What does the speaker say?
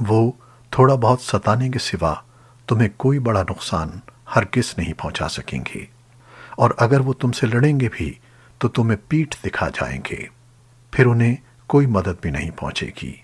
وہ تھوڑا بہت ستانے کے سوا تمہیں کوئی بڑا نقصان ہرگز نہیں پہنچا سکیں گے۔ اور اگر وہ تم سے لڑیں گے بھی، تو تمہیں پیٹھ دکھا جائیں گے۔ پھر انہیں کوئی مدد بھی نہیں پہنچے گی۔